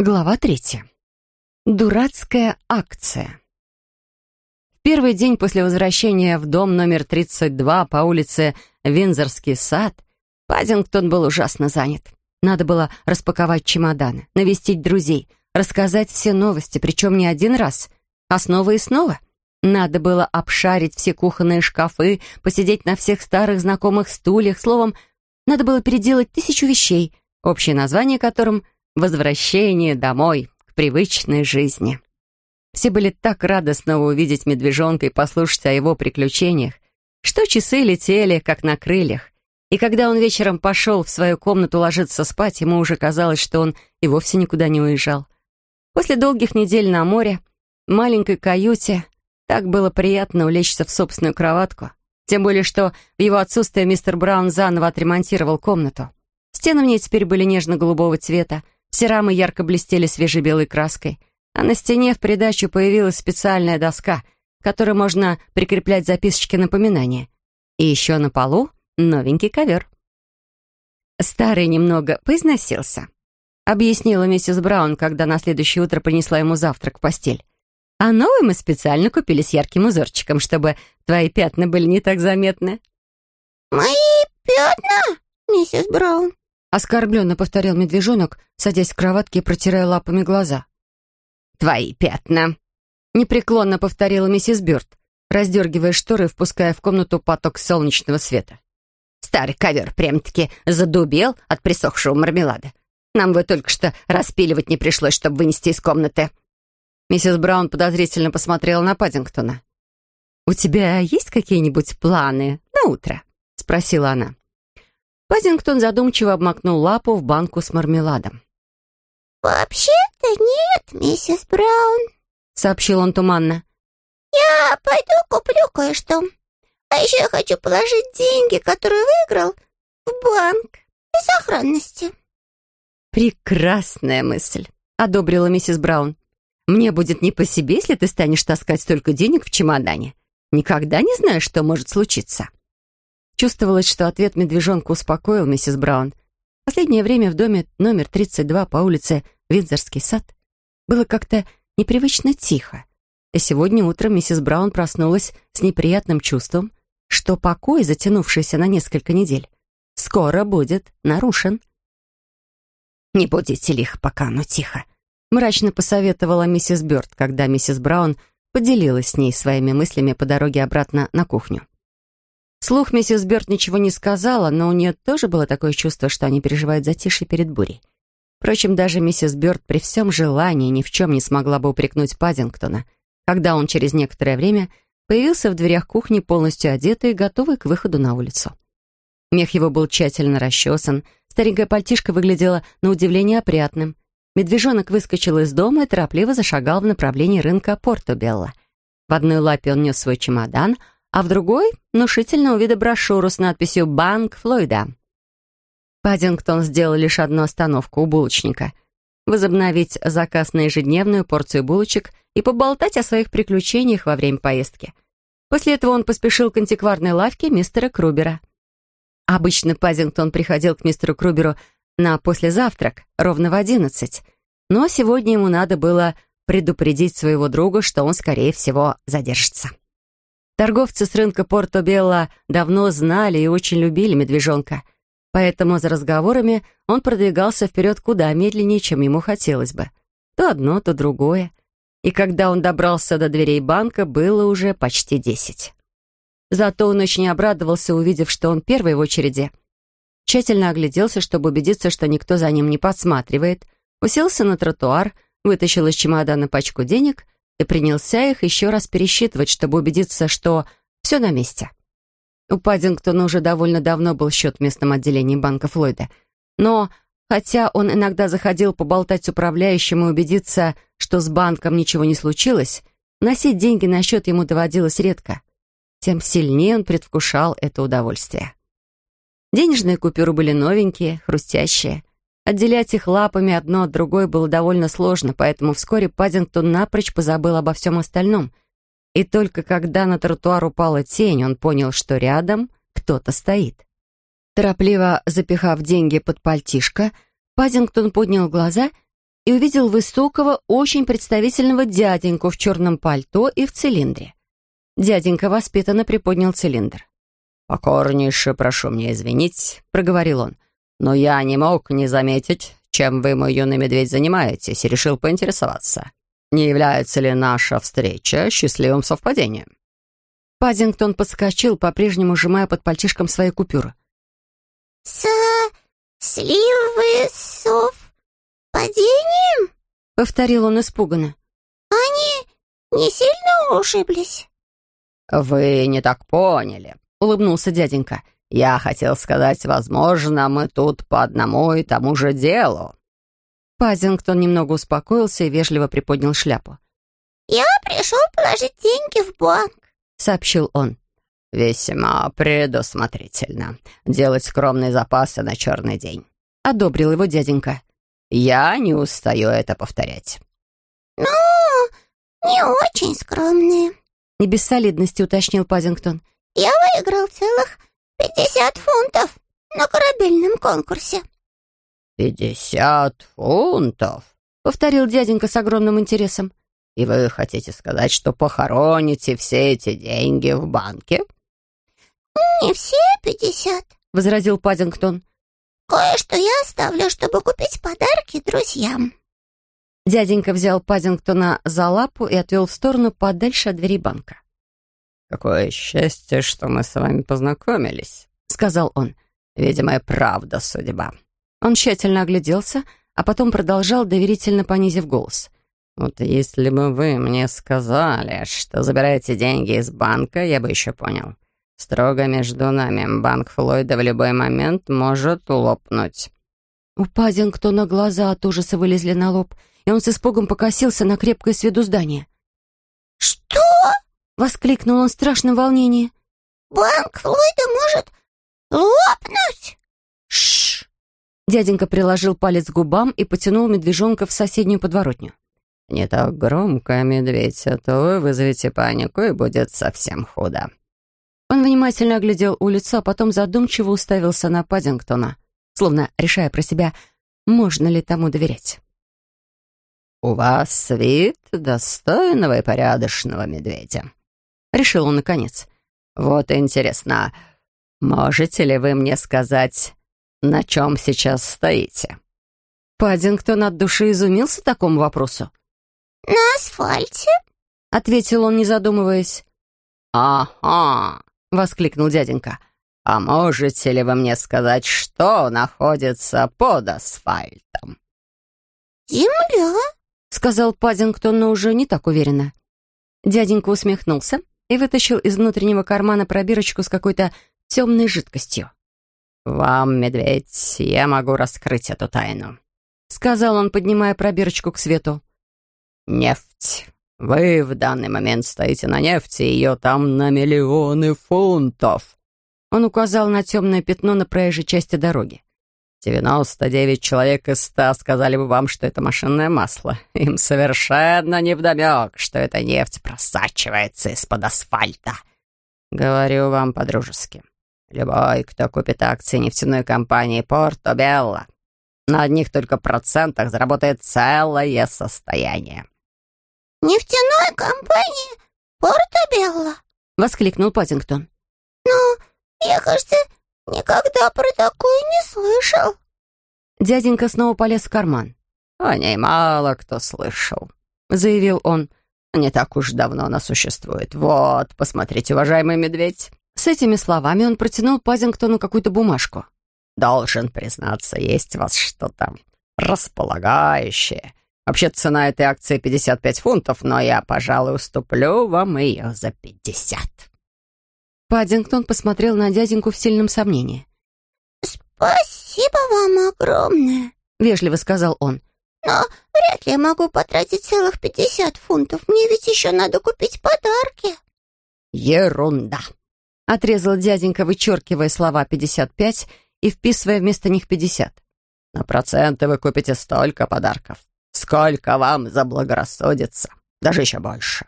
Глава третья. Дурацкая акция. В первый день после возвращения в дом номер 32 по улице Винзорский сад Паддингтон был ужасно занят. Надо было распаковать чемоданы, навестить друзей, рассказать все новости, причем не один раз, а снова и снова. Надо было обшарить все кухонные шкафы, посидеть на всех старых знакомых стульях, словом, надо было переделать тысячу вещей, общее название которым — Возвращение домой, к привычной жизни. Все были так рады снова увидеть медвежонка и послушать о его приключениях, что часы летели, как на крыльях. И когда он вечером пошел в свою комнату ложиться спать, ему уже казалось, что он и вовсе никуда не уезжал. После долгих недель на море, в маленькой каюте, так было приятно улечься в собственную кроватку. Тем более, что в его отсутствие мистер Браун заново отремонтировал комнату. Стены в ней теперь были нежно-голубого цвета, все рамы ярко блестели свежей белой краской, а на стене в придачу появилась специальная доска, к которой можно прикреплять записочки напоминания. И еще на полу новенький ковер. Старый немного поизносился, объяснила миссис Браун, когда на следующее утро принесла ему завтрак в постель. А новый мы специально купили с ярким узорчиком, чтобы твои пятна были не так заметны. «Мои пятна, миссис Браун?» Оскорбленно повторил медвежонок, садясь в кроватке и протирая лапами глаза. «Твои пятна!» Непреклонно повторила миссис Бёрд, раздергивая шторы и впуская в комнату поток солнечного света. «Старый ковер прям-таки задубел от присохшего мармелада. Нам бы только что распиливать не пришлось, чтобы вынести из комнаты». Миссис Браун подозрительно посмотрела на Паддингтона. «У тебя есть какие-нибудь планы на утро?» — спросила она. Пазингтон задумчиво обмакнул лапу в банку с мармеладом. «Вообще-то нет, миссис Браун», — сообщил он туманно. «Я пойду куплю кое-что. А еще я хочу положить деньги, которые выиграл, в банк для сохранности». «Прекрасная мысль», — одобрила миссис Браун. «Мне будет не по себе, если ты станешь таскать столько денег в чемодане. Никогда не знаешь, что может случиться». Чувствовалось, что ответ медвежонка успокоил миссис Браун. Последнее время в доме номер 32 по улице Виндзорский сад было как-то непривычно тихо. И сегодня утром миссис Браун проснулась с неприятным чувством, что покой, затянувшийся на несколько недель, скоро будет нарушен. «Не будете лих, пока оно тихо», — мрачно посоветовала миссис Бёрд, когда миссис Браун поделилась с ней своими мыслями по дороге обратно на кухню. Слух миссис Бёрд ничего не сказала, но у нее тоже было такое чувство, что они переживают затишье перед бурей. Впрочем, даже миссис Бёрд при всем желании ни в чем не смогла бы упрекнуть Паддингтона, когда он через некоторое время появился в дверях кухни полностью одетый и готовый к выходу на улицу. Мех его был тщательно расчесан, старенькая пальтишка выглядела на удивление опрятным. Медвежонок выскочил из дома и торопливо зашагал в направлении рынка Порто-Белла. В одной лапе он нес свой чемодан — а в другой — внушительного вида брошюру с надписью «Банк Флойда». Паддингтон сделал лишь одну остановку у булочника — возобновить заказ на ежедневную порцию булочек и поболтать о своих приключениях во время поездки. После этого он поспешил к антикварной лавке мистера Крубера. Обычно Паддингтон приходил к мистеру Круберу на послезавтрак, ровно в одиннадцать, но сегодня ему надо было предупредить своего друга, что он, скорее всего, задержится. Торговцы с рынка Порто-Белла давно знали и очень любили медвежонка, поэтому за разговорами он продвигался вперед куда медленнее, чем ему хотелось бы. То одно, то другое. И когда он добрался до дверей банка, было уже почти десять. Зато он очень обрадовался, увидев, что он первый в очереди. Тщательно огляделся, чтобы убедиться, что никто за ним не подсматривает, уселся на тротуар, вытащил из чемодана пачку денег — и принялся их еще раз пересчитывать, чтобы убедиться, что все на месте. У Паддингтона уже довольно давно был счет в местном отделении банка Флойда. Но, хотя он иногда заходил поболтать с управляющим и убедиться, что с банком ничего не случилось, носить деньги на счет ему доводилось редко. Тем сильнее он предвкушал это удовольствие. Денежные купюры были новенькие, хрустящие. Отделять их лапами одно от другой было довольно сложно, поэтому вскоре Паддингтон напрочь позабыл обо всем остальном. И только когда на тротуар упала тень, он понял, что рядом кто-то стоит. Торопливо запихав деньги под пальтишко, Паддингтон поднял глаза и увидел высокого, очень представительного дяденьку в черном пальто и в цилиндре. Дяденька воспитанно приподнял цилиндр. «Покорнейше прошу меня извинить», — проговорил он, «но я не мог не заметить, чем вы, мой юный медведь, занимаетесь, и решил поинтересоваться, не является ли наша встреча счастливым совпадением?» Паддингтон подскочил, по-прежнему сжимая под пальчишком свои купюры. «Со... сливы совпадением?» — повторил он испуганно. «Они не сильно ушиблись?» «Вы не так поняли», — улыбнулся дяденька. «Я хотел сказать, возможно, мы тут по одному и тому же делу». Пазингтон немного успокоился и вежливо приподнял шляпу. «Я пришел положить деньги в банк», — сообщил он. «Весьма предусмотрительно. Делать скромные запасы на черный день», — одобрил его дяденька. «Я не устаю это повторять». «Ну, не очень скромные», не без солидности уточнил Пазингтон. «Я выиграл целых пятьдесят фунтов на корабельном конкурсе». «Пятьдесят фунтов?» — повторил дяденька с огромным интересом. «И вы хотите сказать, что похороните все эти деньги в банке?» «Не все пятьдесят», — возразил Паддингтон. «Кое-что я оставлю, чтобы купить подарки друзьям». Дяденька взял Паддингтона за лапу и отвел в сторону подальше от двери банка. «Какое счастье, что мы с вами познакомились», — сказал он. «Видимо, и правда судьба». Он тщательно огляделся, а потом продолжал, доверительно понизив голос. «Вот если бы вы мне сказали, что забираете деньги из банка, я бы еще понял. Строго между нами, банк Флойда в любой момент может лопнуть». У Пазингтона глаза от ужаса вылезли на лоб — и он с испугом покосился на крепкое с виду здание. «Что?» — воскликнул он в страшном волнении. «Банк Флойда может лопнуть!» «Шш!» Дяденька приложил палец к губам и потянул медвежонка в соседнюю подворотню. «Не так громко, медведь, а то вы вызовете панику, и будет совсем худо». Он внимательно оглядел улицу, а потом задумчиво уставился на Паддингтона, словно решая про себя, можно ли тому доверять. «У вас вид достойного и порядочного медведя», — решил он наконец. «Вот интересно, можете ли вы мне сказать, на чем сейчас стоите?» Паддингтон от души изумился такому вопросу. «На асфальте», — ответил он, не задумываясь. «Ага», — воскликнул дяденька. «А можете ли вы мне сказать, что находится под асфальтом?» «Земля», — сказал Паддингтон, но уже не так уверенно. Дяденька усмехнулся и вытащил из внутреннего кармана пробирочку с какой-то темной жидкостью. «Вам, медведь, я могу раскрыть эту тайну», — сказал он, поднимая пробирочку к свету. «Нефть. Вы в данный момент стоите на нефти, ее там на миллионы фунтов». Он указал на темное пятно на проезжей части дороги. Девяносто девять человек из ста сказали бы вам, что это машинное масло. Им совершенно невдомек, что эта нефть просачивается из-под асфальта. Говорю вам по-дружески. Любой, кто купит акции нефтяной компании Порто Белла, на одних только процентах заработает целое состояние. «Нефтяной компании Порто Белла?» — воскликнул Паттингтон. «Ну, я, кажется, «Никогда про такое не слышал». Дяденька снова полез в карман. «О ней мало кто слышал», — заявил он. «Не так уж давно она существует. Вот, посмотрите, уважаемый медведь». С этими словами он протянул Пазингтону какую-то бумажку. «Должен признаться, есть у вас что-то располагающее. Вообще цена этой акции 55 фунтов, но я, пожалуй, уступлю вам ее за 50». Паддингтон посмотрел на дяденьку в сильном сомнении. «Спасибо вам огромное», — вежливо сказал он. «Но вряд ли я могу потратить целых пятьдесят фунтов. Мне ведь еще надо купить подарки». «Ерунда», — отрезал дяденька, вычеркивая слова «пятьдесят пять» и вписывая вместо них «пятьдесят». «На проценты вы купите столько подарков, сколько вам заблагорассудится, даже еще больше».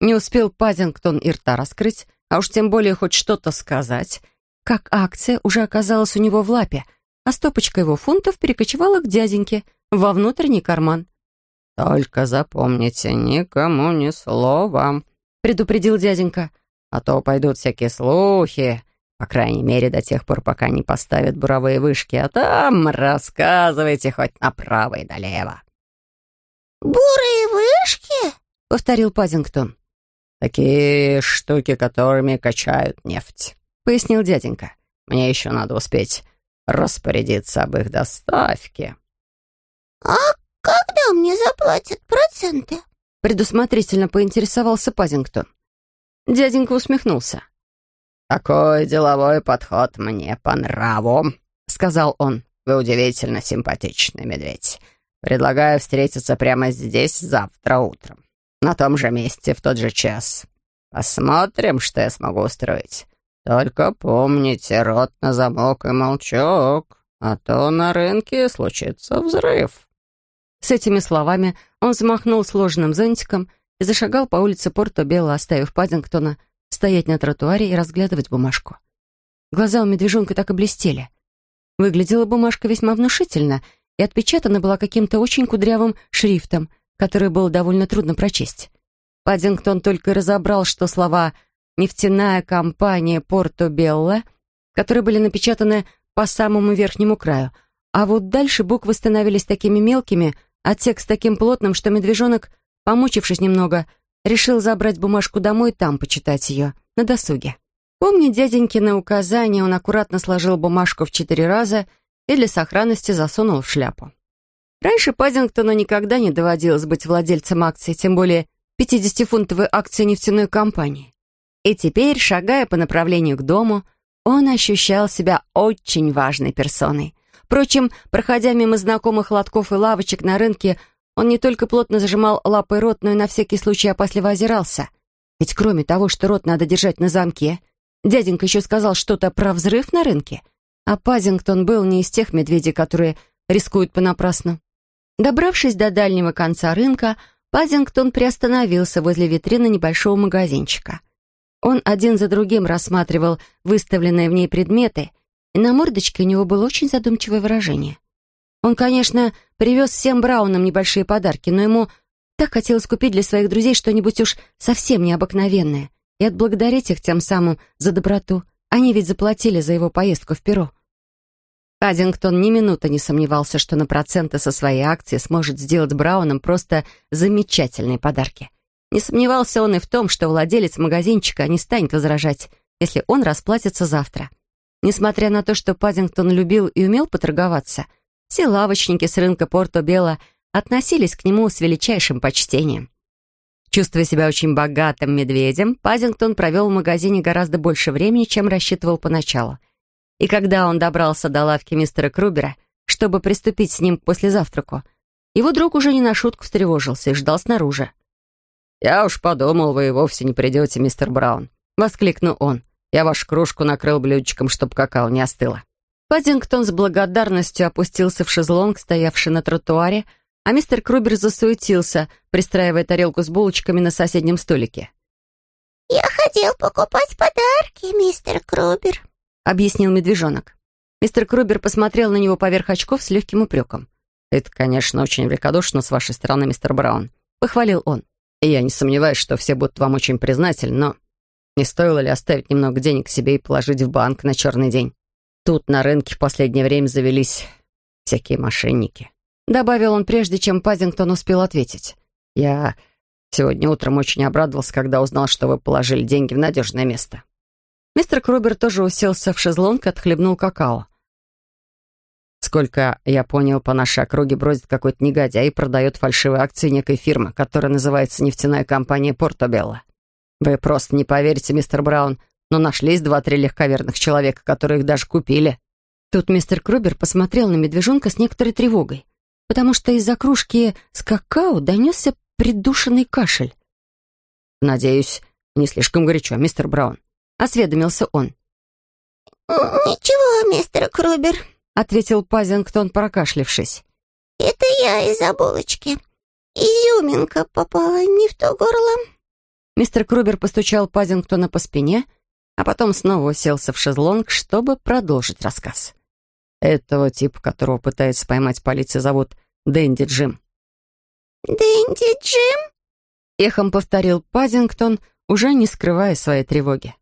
Не успел Паддингтон и рта раскрыть, а уж тем более хоть что-то сказать, как акция уже оказалась у него в лапе, а стопочка его фунтов перекочевала к дяденьке, во внутренний карман. «Только запомните, никому ни слова», — предупредил дяденька. «А то пойдут всякие слухи, по крайней мере, до тех пор, пока не поставят буровые вышки, а там рассказывайте хоть направо и налево». «Бурые вышки?» — повторил Паддингтон. «Такие штуки, которыми качают нефть», — пояснил дяденька. «Мне еще надо успеть распорядиться об их доставке». «А когда мне заплатят проценты?» Предусмотрительно поинтересовался Паддингтон. Дяденька усмехнулся. «Такой деловой подход мне по нраву», — сказал он. «Вы удивительно симпатичный медведь. Предлагаю встретиться прямо здесь завтра утром. На том же месте, в тот же час. Посмотрим, что я смогу устроить. Только помните, рот на замок и молчок, а то на рынке случится взрыв». С этими словами он взмахнул сложенным зонтиком и зашагал по улице Порто-Бело, оставив Паддингтона стоять на тротуаре и разглядывать бумажку. Глаза у медвежонка так и блестели. Выглядела бумажка весьма внушительно и отпечатана была каким-то очень кудрявым шрифтом, который было довольно трудно прочесть. Паддингтон только разобрал, что слова «нефтяная компания Порто-Белла», которые были напечатаны по самому верхнему краю, а вот дальше буквы становились такими мелкими, а текст таким плотным, что медвежонок, помучившись немного, решил забрать бумажку домой и там почитать ее, на досуге. Помня дяденькины указания, он аккуратно сложил бумажку в четыре раза и для сохранности засунул в шляпу. Раньше Пазингтону никогда не доводилось быть владельцем акций, тем более 50-фунтовой акции нефтяной компании. И теперь, шагая по направлению к дому, он ощущал себя очень важной персоной. Впрочем, проходя мимо знакомых лотков и лавочек на рынке, он не только плотно зажимал лапой рот, но и на всякий случай опасливо озирался. Ведь кроме того, что рот надо держать на замке, дяденька еще сказал что-то про взрыв на рынке. А Пазингтон был не из тех медведей, которые рискуют понапрасну. Добравшись до дальнего конца рынка, Пазингтон приостановился возле витрины небольшого магазинчика. Он один за другим рассматривал выставленные в ней предметы, и на мордочке у него было очень задумчивое выражение. Он, конечно, привез всем Браунам небольшие подарки, но ему так хотелось купить для своих друзей что-нибудь уж совсем необыкновенное и отблагодарить их тем самым за доброту. Они ведь заплатили за его поездку в Перу. Паддингтон ни минуты не сомневался, что на проценты со своей акции сможет сделать Браунам просто замечательные подарки. Не сомневался он и в том, что владелец магазинчика не станет возражать, если он расплатится завтра. Несмотря на то, что Паддингтон любил и умел поторговаться, все лавочники с рынка Порто-Бело относились к нему с величайшим почтением. Чувствуя себя очень богатым медведем, Паддингтон провел в магазине гораздо больше времени, чем рассчитывал поначалу — и когда он добрался до лавки мистера Крубера, чтобы приступить с ним после завтраку, его друг уже не на шутку встревожился и ждал снаружи. «Я уж подумал, вы вовсе не придете, мистер Браун», — воскликнул он. «Я вашу кружку накрыл блюдечком, чтобы какао не остыло». Паддингтон с благодарностью опустился в шезлонг, стоявший на тротуаре, а мистер Крубер засуетился, пристраивая тарелку с булочками на соседнем столике. «Я хотел покупать подарки, мистер Крубер», — объяснил медвежонок. Мистер Крубер посмотрел на него поверх очков с легким упреком. «Это, конечно, очень великодушно с вашей стороны, мистер Браун», — похвалил он. «И я не сомневаюсь, что все будут вам очень признательны, но не стоило ли оставить немного денег себе и положить в банк на черный день? Тут на рынке в последнее время завелись всякие мошенники», — добавил он, прежде чем Пазингтон успел ответить. «Я сегодня утром очень обрадовался, когда узнал, что вы положили деньги в надежное место». Мистер Крубер тоже уселся в шезлонг и отхлебнул какао. Сколько я понял, по нашей округе бродит какой-то негодяй и продает фальшивые акции некой фирмы, которая называется нефтяная компания Порто-Белла. Вы просто не поверите, мистер Браун, но нашлись два-три легковерных человека, которые их даже купили. Тут мистер Крубер посмотрел на медвежонка с некоторой тревогой, потому что из-за кружки с какао донесся придушенный кашель. «Надеюсь, не слишком горячо, мистер Браун», осведомился он. «Ничего, мистер Крубер», — ответил Пазингтон, прокашлившись. «Это я из-за булочки. Изюминка попала не в то горло». Мистер Крубер постучал Пазингтона по спине, а потом снова уселся в шезлонг, чтобы продолжить рассказ. Этого типа, которого пытается поймать полиция, зовут Дэнди Джим». «Дэнди Джим?» — эхом повторил Паддингтон, уже не скрывая своей тревоги.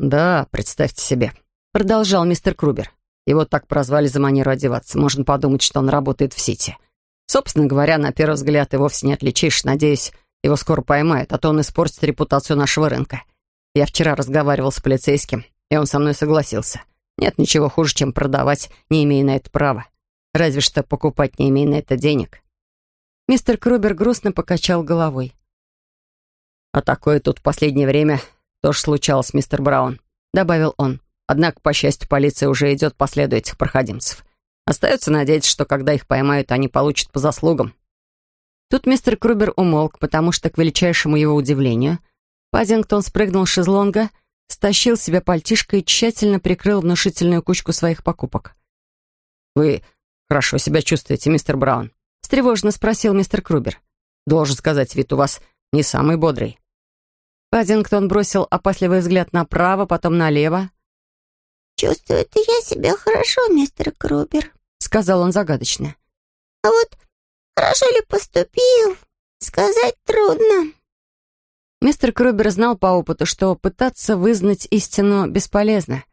«Да, представьте себе», — продолжал мистер Крубер. «Его так прозвали за манеру одеваться. Можно подумать, что он работает в Сити. Собственно говоря, на первый взгляд и вовсе не отличишь. Надеюсь, его скоро поймают, а то он испортит репутацию нашего рынка. Я вчера разговаривал с полицейским, и он со мной согласился. Нет ничего хуже, чем продавать, не имея на это права. Разве что покупать, не имея на это денег. Мистер Крубер грустно покачал головой. «А такое тут в последнее время тоже случалось, мистер Браун», — добавил он. «Однако, по счастью, полиция уже идет по следу этих проходимцев. Остается надеяться, что когда их поймают, они получат по заслугам». Тут мистер Крубер умолк, потому что, к величайшему его удивлению, Пазингтон спрыгнул с шезлонга, стащил себе пальтишко и тщательно прикрыл внушительную кучку своих покупок. «Вы хорошо себя чувствуете, мистер Браун?» — встревоженно спросил мистер Крубер. «Должен сказать, вид у вас не самый бодрый». Паддингтон бросил опасливый взгляд направо, потом налево. «Чувствую-то я себя хорошо, мистер Крубер», — сказал он загадочно. «А вот хорошо ли поступил, сказать трудно». Мистер Крубер знал по опыту, что пытаться вызнать истину бесполезно.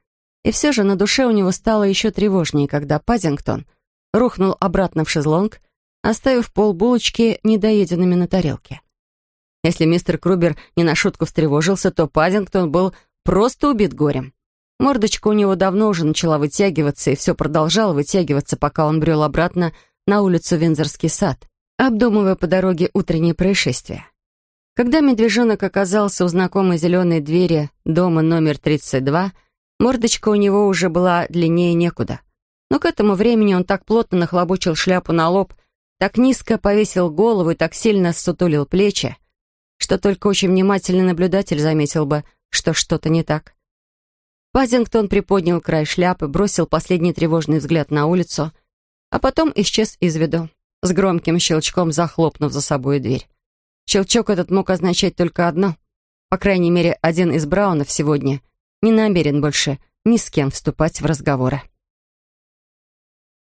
И все же на душе у него стало еще тревожнее, когда Паддингтон рухнул обратно в шезлонг, оставив пол булочки недоеденными на тарелке. Если мистер Крубер не на шутку встревожился, то Паддингтон был просто убит горем. Мордочка у него давно уже начала вытягиваться, и все продолжало вытягиваться, пока он брел обратно на улицу Винзорский сад, обдумывая по дороге утреннее происшествие. Когда медвежонок оказался у знакомой зеленой двери дома номер 32, мордочка у него уже была длиннее некуда. Но к этому времени он так плотно нахлобучил шляпу на лоб, так низко повесил голову и так сильно сутулил плечи, что только очень внимательный наблюдатель заметил бы, что что-то не так. Пазингтон приподнял край шляпы, бросил последний тревожный взгляд на улицу, а потом исчез из виду, с громким щелчком захлопнув за собой дверь. Щелчок этот мог означать только одно. По крайней мере, один из Браунов сегодня не намерен больше ни с кем вступать в разговоры.